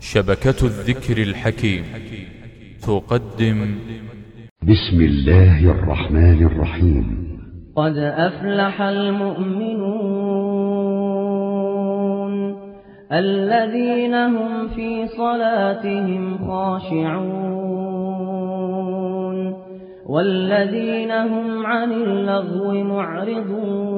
شبكة الذكر الحكيم. تقدم. بسم الله الرحمن الرحيم. قد أفلح المؤمنون الذين هم في صلاتهم خاشعون والذين هم عن اللغو معرضون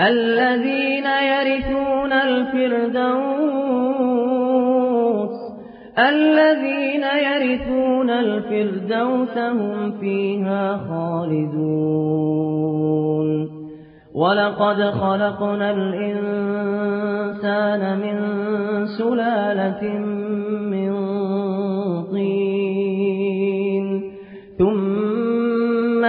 الذين يرثون الفردوس الذين يرثون الفردوس هم فيها خالدون. ولقد خلقنا الإنسان من سلالة من طين.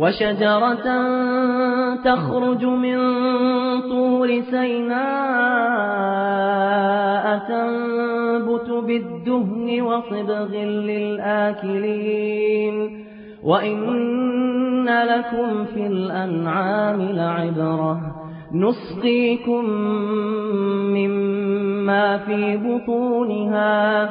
وشجرة تخرج من طور سيناء تنبت بالدهن وصبغ للآكلين. وإن لكم في الأنعام لعبرة. نسقيكم مما في بطونها.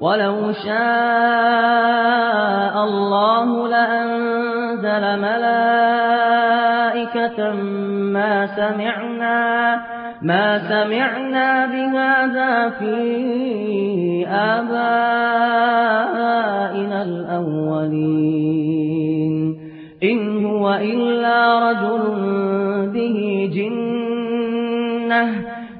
ولو شاء الله لأنزل ملائكة ما سمعنا ما سمعنا بهذا في آبائنا الأولين. إن هو إلا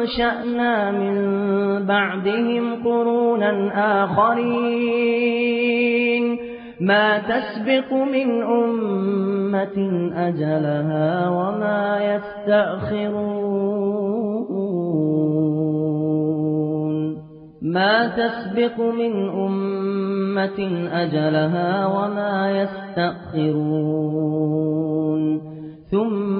أنشأنا من بعدهم قرونا آخرين ما تسبق من أمة أجلها وما يستأخرون ما تسبق من أمة أجلها وما يستأخرون ثم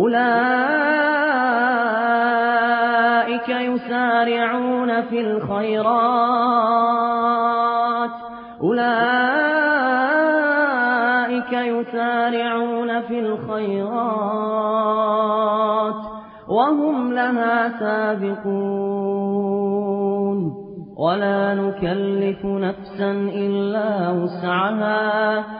أولئك يسارعون في الخيرات. أولئك يسارعون في الخيرات. وهم لها سابقون. ولا نكلف نفسا إلا وسعها.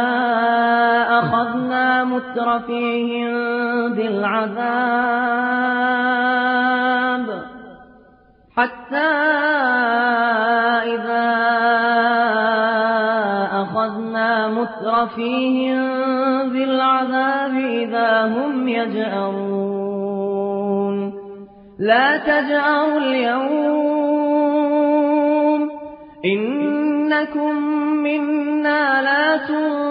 مترفيهم بالعذاب حتى إذا أخذنا مترفيهم بالعذاب إذا هم يجأرون. لا تجأروا اليوم. إنكم منا لا تنصرون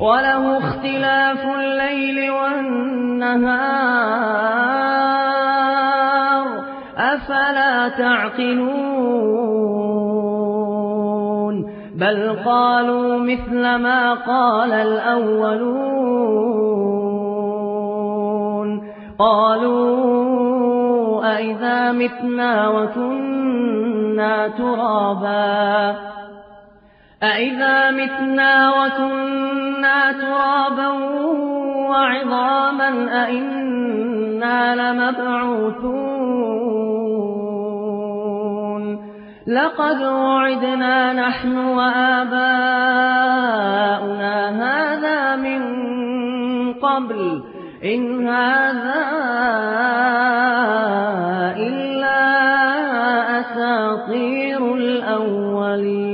وله اختلاف الليل والنهار. أفلا تعقلون؟ بل قالوا مثل ما قال الأولون. قالوا أئذا متنا وكنا ترابا؟ أئذا متنا وكنا ترابا وعظاما أئنا لمبعوثون لقد وعدنا نحن وآباؤنا هذا من قبل إن هذا إلا أساطير الأولين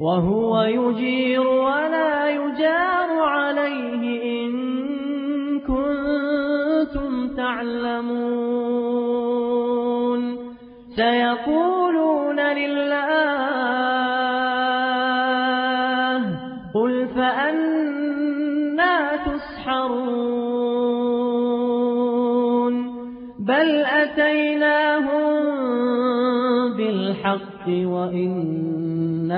وهو يجير ولا يجار عليه إن كنتم تعلمون. سيقولون لله قل فأنا تسحرون. بل أتيناهم بالحق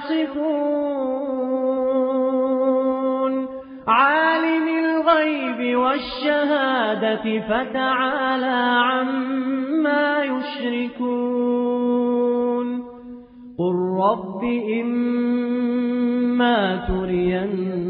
يصفون. عالم الغيب والشهادة فتعالى عما يشركون. قل رب إما تريني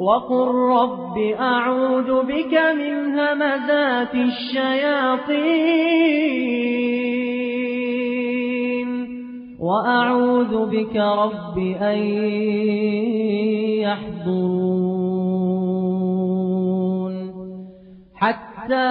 وقل رب أعوذ بك من همزات الشياطين وأعوذ بك رب أن يحضرون حتى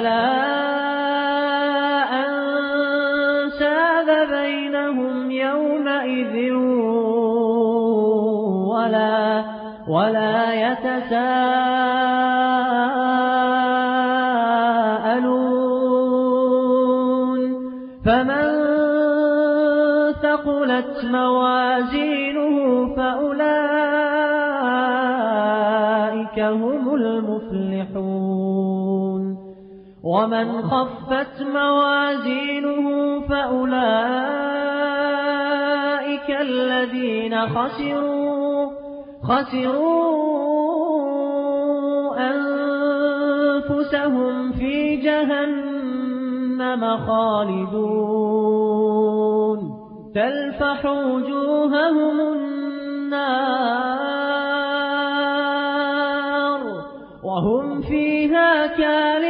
فلا أنساب بينهم يومئذ ولا ولا يتساءلون فمن ثقلت موازينه فأولئك هم المفلحون ومن خفت موازينه فأولئك الذين خسروا خسروا أنفسهم في جهنم خالدون. تلفح وجوههم النار وهم فيها كالحون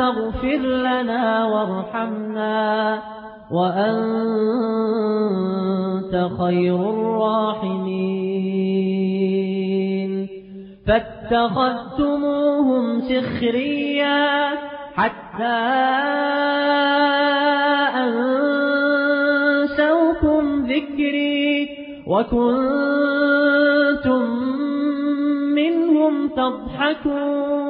فاغفر لنا وارحمنا وأنت خير الراحمين. فاتخذتموهم سخريا حتى أنسوكم ذكري وكنتم منهم تضحكون.